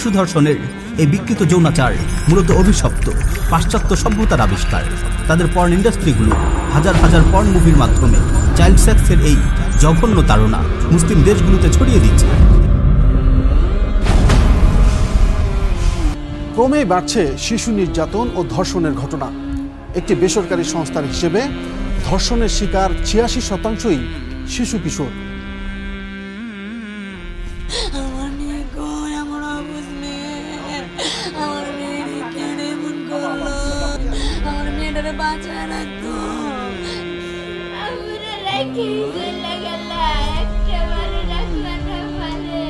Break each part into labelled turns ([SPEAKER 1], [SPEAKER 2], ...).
[SPEAKER 1] শিশু ধর্ষণের এই বিকৃত যৌনাচার মূলত অভিশপ্ত, পাশ্চাত্য সভ্যতার আবিষ্কার। তাদের পর্ন ইন্ডাস্ট্রিগুলো হাজার হাজার পর্ন মুভির মাধ্যমে চাইল্ড সেক্সের এই জঘন্য তাড়না মুসলিম দেশগুলোতে ছড়িয়ে দিচ্ছে।
[SPEAKER 2] ক্রমেই বাড়ছে শিশু নির্যাতন ও ধর্ষণের ঘটনা। একটি বেসরকারি সংস্থার হিসেবে ধর্ষণের শিকার ছিয়াশি শতাংশই শিশু কিশোর।
[SPEAKER 3] আমার বাঁচায় রাখতো
[SPEAKER 4] আমরা রেখে চলে গেল একটা ভালো রাখল না পারে।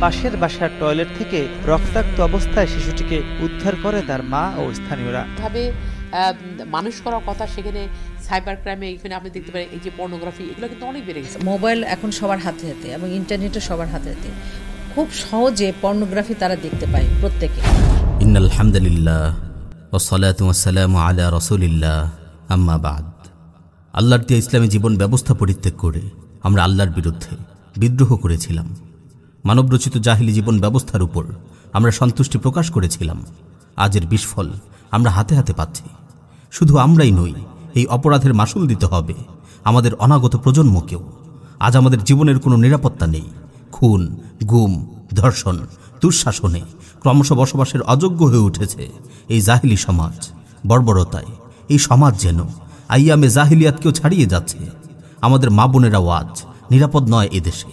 [SPEAKER 5] পাশের বাসার টয়লেট থেকে রক্তাক্ত অবস্থায় শিশুটিকে উদ্ধার করে তার মা ও স্থানীয়রা।
[SPEAKER 6] ভাবে আহ, মানুষ করার কথা সেখানে সাইবার ক্রাইমে এখানে আপনি দেখতে পারেন এই যে পর্নোগ্রাফি এগুলো কিন্তু অনেক বেড়ে গেছে।
[SPEAKER 7] মোবাইল এখন সবার হাতে হাতে এবং ইন্টারনেটও সবার হাতে হাতে। খুব সহজে পর্নোগ্রাফি তারা দেখতে পায় প্রত্যেকে।
[SPEAKER 1] ইন আলহামদুলিল্লাহ ওসলাত ওয়াসালাম আলা রসুলিল্লাহ। আম্মা বাদ। আল্লাহর দিয়ে ইসলামী জীবন ব্যবস্থা পরিত্যাগ করে আমরা আল্লাহর বিরুদ্ধে বিদ্রোহ করেছিলাম। মানবরচিত জাহিলি জীবন ব্যবস্থার উপর আমরা সন্তুষ্টি প্রকাশ করেছিলাম। আজের বিস্ফল আমরা হাতে হাতে পাচ্ছি। শুধু আমরাই নই, এই অপরাধের মাসুল দিতে হবে আমাদের অনাগত প্রজন্মকেও। আজ আমাদের জীবনের কোনো নিরাপত্তা নেই। খুন, গুম, ধর্ষণ দুঃশাসনে ক্রমশ বসবাসের অযোগ্য হয়ে উঠেছে এই জাহিলি সমাজ, বর্বরতায়। এই সমাজ যেন আইয়ামে জাহিলিয়াতকেও ছাড়িয়ে যাচ্ছে। আমাদের মা বোনেরাও আজ নিরাপদ নয় এদেশে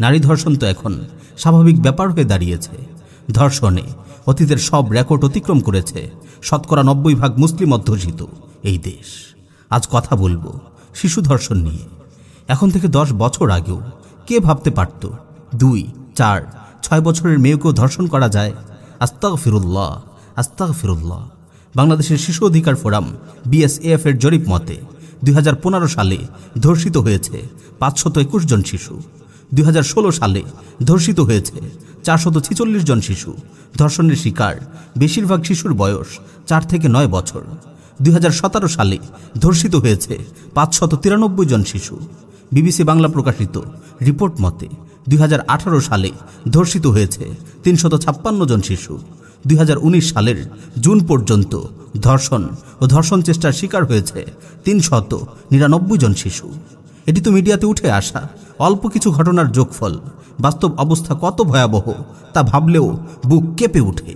[SPEAKER 1] নারী ধর্ষণ তো এখন স্বাভাবিক ব্যাপার হয়ে দাঁড়িয়েছে। ধর্ষণে অতীতের সব রেকর্ড অতিক্রম করেছে শতকরা নব্বই ভাগ মুসলিম অধ্যুষিত এই দেশ। আজ কথা বলব শিশু ধর্ষণ নিয়ে। এখন থেকে দশ বছর আগেও কে ভাবতে পারত? দুই, চার ছয় বছরের মেয়েকেও ধর্ষণ করা যায়। আস্তাক ফিরুল্লাহ আস্তাক ফিরুল্লাহ বাংলাদেশের শিশু অধিকার ফোরাম বিএসএফ এর জরিপ মতে, দুই হাজার পনেরো সালে ধর্ষিত হয়েছে পাঁচশত একুশ জন শিশু। দুই হাজার ষোলো সালে ধর্ষিত হয়েছে চারশত ছিচল্লিশ জন শিশু। ধর্ষণের শিকার বেশিরভাগ শিশুর বয়স চার থেকে নয় বছর। দুই হাজার সতেরো সালে ধর্ষিত হয়েছে পাঁচশত তিরানব্বই জন শিশু। বিবিসি বাংলা প্রকাশিত রিপোর্ট মতে দুই হাজার আঠারো সালে ধর্ষিত হয়েছে তিনশত ছাপ্পান্ন জন শিশু। দুই হাজার উনিশ সালের জুন পর্যন্ত ধর্ষণ ও ধর্ষণ চেষ্টার শিকার হয়েছে তিনশত নিরানব্বই জন শিশু। এটি তো মিডিয়াতে উঠে আসা অল্প কিছু ঘটনার যোগফল। বাস্তব অবস্থা কত ভয়াবহ তা ভাবলেও বুক কেঁপে ওঠে।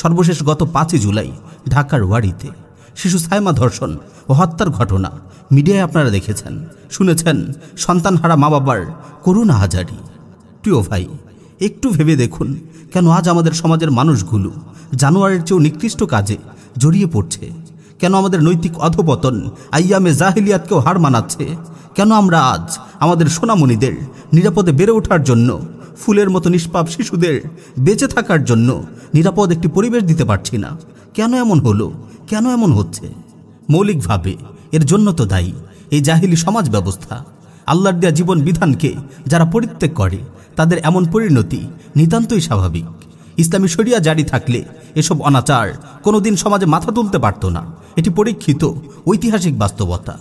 [SPEAKER 1] সর্বশেষ গত পাঁচই জুলাই ঢাকার ওয়ারিতে শিশু সাইমা ধর্ষণ ও হত্যার ঘটনা মিডিয়ায় আপনারা দেখেছেন, শুনেছেন সন্তানহারা মা বাবার করুণা হাজারি। প্রিয় ভাই, একটু ভেবে দেখুন কেন আজ আমাদের সমাজের মানুষগুলো জানোয়ারের চেয়েও নিকৃষ্ট কাজে জড়িয়ে পড়ছে। কেন আমাদের নৈতিক অধপতন আইয়ামে জাহিলিয়াতকেও হার মানাচ্ছে। কেন আমরা আজ আমাদের সোনামণিদের নিরাপদে বেড়ে ওঠার জন্য, ফুলের মতো নিষ্পাপ শিশুদের বেঁচে থাকার জন্য নিরাপদ একটি পরিবেশ দিতে পারছি না? কেন এমন হলো? কেন এমন হচ্ছে? মৌলিকভাবে এর জন্য তো দায়ী এই জাহিলি সমাজ ব্যবস্থা। আল্লাহর দেয়া জীবন বিধানকে যারা পরিত্যাগ করে, তাদের এমন পরিণতি নিতান্তই স্বাভাবিক। ইসলামী শরিয়া জারি থাকলে এসব অনাচার কোনোদিন সমাজে মাথা তুলতে পারত না। এটি পরীক্ষিত ঐতিহাসিক বাস্তবতা।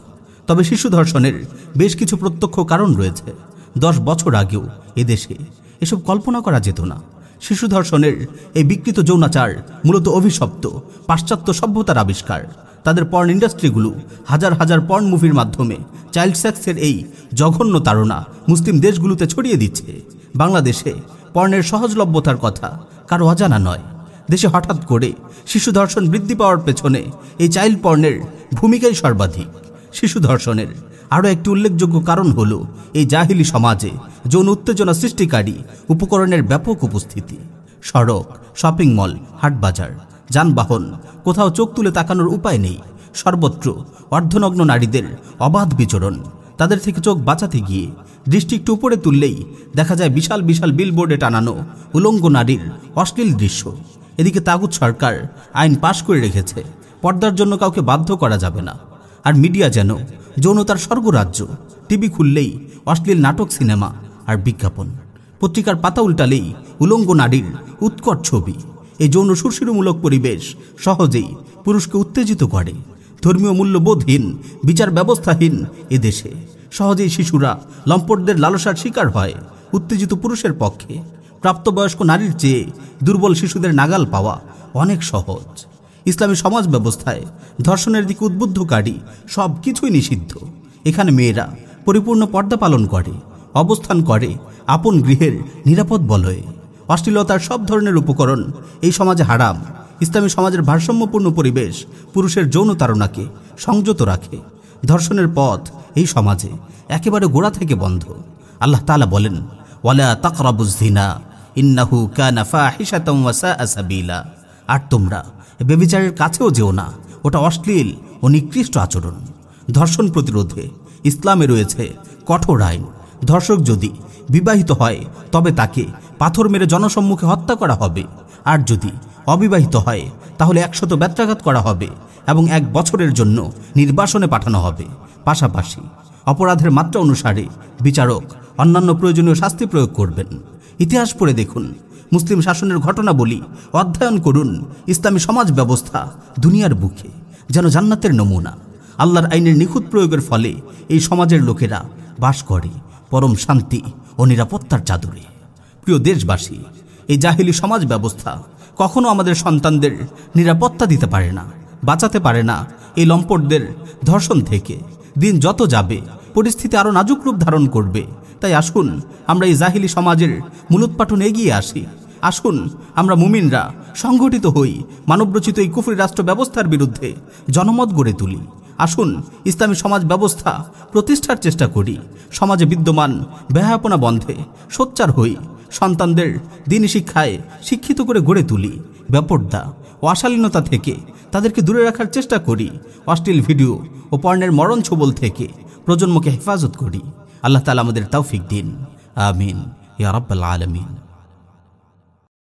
[SPEAKER 1] তবে শিশু ধর্ষণের বেশ কিছু প্রত্যক্ষ কারণ রয়েছে। দশ বছর আগেও এদেশে এসব কল্পনা করা যেত না। শিশু ধর্ষণের এই বিকৃত যৌনাচার মূলত অভিশপ্ত, পাশ্চাত্য সভ্যতার আবিষ্কার। তাদের পর্ন ইন্ডাস্ট্রিগুলো হাজার হাজার পর্ন মুভির মাধ্যমে চাইল্ড সেক্সের এই জঘন্য তাড়না মুসলিম দেশগুলোতে ছড়িয়ে দিচ্ছে। বাংলাদেশে পর্ণের সহজলভ্যতার কথা কারও অজানা নয়। দেশে হঠাৎ করে শিশু ধর্ষণ বৃদ্ধি পাওয়ার পেছনে এই চাইল্ড পর্ণের ভূমিকাই সর্বাধিক। শিশু ধর্ষণের আরও একটি উল্লেখযোগ্য কারণ হল এই জাহিলি সমাজে যৌন উত্তেজনা সৃষ্টিকারী উপকরণের ব্যাপক উপস্থিতি। সড়ক শপিং মল হাটবাজার। যানবাহন। কোথাও চোখ তুলে তাকানোর উপায় নেই। সর্বত্র অর্ধনগ্ন নারীদের অবাধ বিচরণ। তাদের থেকে চোখ বাঁচাতে গিয়ে দৃষ্টি একটু উপরে তুললেই দেখা যায় বিশাল বিশাল বিলবোর্ডে টানানো উলঙ্গ নারীর অশ্লীল দৃশ্য। এদিকে তাগুদ সরকার আইন পাশ করে রেখেছে। পর্দার জন্য কাউকে বাধ্য করা যাবে না। আর মিডিয়া যেন যৌনতার স্বর্গরাজ্য। টিভি খুললেই অশ্লীল নাটক, সিনেমা আর বিজ্ঞাপন। পত্রিকার পাতা উল্টালেই উলঙ্গ নারীর উৎকট ছবি। এই যৌন সুরসিরমূলক পরিবেশ সহজেই পুরুষকে উত্তেজিত করে। ধর্মীয় মূল্যবোধহীন বিচার ব্যবস্থাহীন এদেশে সহজেই শিশুরা লম্পটদের লালসার শিকার হয় উত্তেজিত পুরুষের পক্ষে। প্রাপ্তবয়স্ক নারীর চেয়ে দুর্বল শিশুদের নাগাল পাওয়া অনেক সহজ। ইসলামী সমাজ ব্যবস্থায় ধর্ষণের দিকে উদ্বুদ্ধকারী সব কিছুই নিষিদ্ধ। এখানে মেয়েরা পরিপূর্ণ পর্দা পালন করে, অবস্থান করে, আপন গৃহের নিরাপদ বলয়ে। অশ্লীলতার সব ধরনের উপকরণ। এই সমাজে হারাম। ইসলামী সমাজের ভারসাম্যপূর্ণ পরিবেশ পুরুষের যৌন তাড়নাকে সংযত রাখে। ধর্ষণের পথ এই সমাজে একেবারে গোড়া থেকে বন্ধ। আল্লাহ তালা বলেন, ওয়ালা তাকরাবুজ্জিনা ইন্নাহু কানা ফাহিশাতাম ওয়া সাআ সাবিলা। আর তোমরা বেবিচারের কাছেও যেও না। ওটা অশ্লীল ও নিকৃষ্ট আচরণ। ধর্ষণ প্রতিরোধে ইসলামে রয়েছে কঠোর আইন। ধর্ষক যদি বিবাহিত হয়, তবে তাকে পাথর মেরে জনসম্মুখে হত্যা করা হবে। আর যদি অবিবাহিত হয়, তাহলে একশত ব্যত্রাঘাত করা হবে এবং এক বছরের জন্য নির্বাসনে পাঠানো হবে। পাশাপাশি অপরাধের মাত্রা অনুসারে বিচারক অন্যান্য প্রয়োজনীয় শাস্তি প্রয়োগ করবেন। ইতিহাস পড়ে দেখুন, মুসলিম শাসনের ঘটনা বলি অধ্যয়ন করুন, ইসলামী সমাজ ব্যবস্থা দুনিয়ার বুকে যেন জান্নাতের নমুনা। আল্লাহর আইনের নিখুঁত প্রয়োগের ফলে এই সমাজের লোকেরা বাস করে। পরম শান্তি ও নিরাপত্তার চাদরে। প্রিয় দেশবাসী, এই জাহিলি সমাজ ব্যবস্থা কখনো আমাদের সন্তানদের নিরাপত্তা দিতে পারে না, বাঁচাতে পারে না। এই লম্পটদের ধর্ষণ থেকে দিন যত যাবে, পরিস্থিতি আরও নাজুক রূপ ধারণ করবে। তাই আসুন আমরা এই জাহিলি সমাজের মূলোৎপাটন এগিয়ে আসি। আসুন আমরা মুমিনরা সংগঠিত হই, মানবরচিত এই কুফরি রাষ্ট্র ব্যবস্থার বিরুদ্ধে জনমত গড়ে তুলি। আসুন ইসলামী সমাজ ব্যবস্থা প্রতিষ্ঠার চেষ্টা করি। সমাজে বিদ্যমান ব্যয়াপনা বন্ধে সোচ্চার হই। সন্তানদের দিন শিক্ষায় শিক্ষিত করে গড়ে তুলি। ব্যাপর্দা ও অশালীনতা থেকে তাদেরকে দূরে রাখার চেষ্টা করি। অশ্লীল ভিডিও ও পর্ণের মরণ ছবল থেকে প্রজন্মকে হেফাজত করি। আল্লাহ তালা আমাদের তৌফিক দিন। আমিন। ইয়া রাব্বাল আলামিন।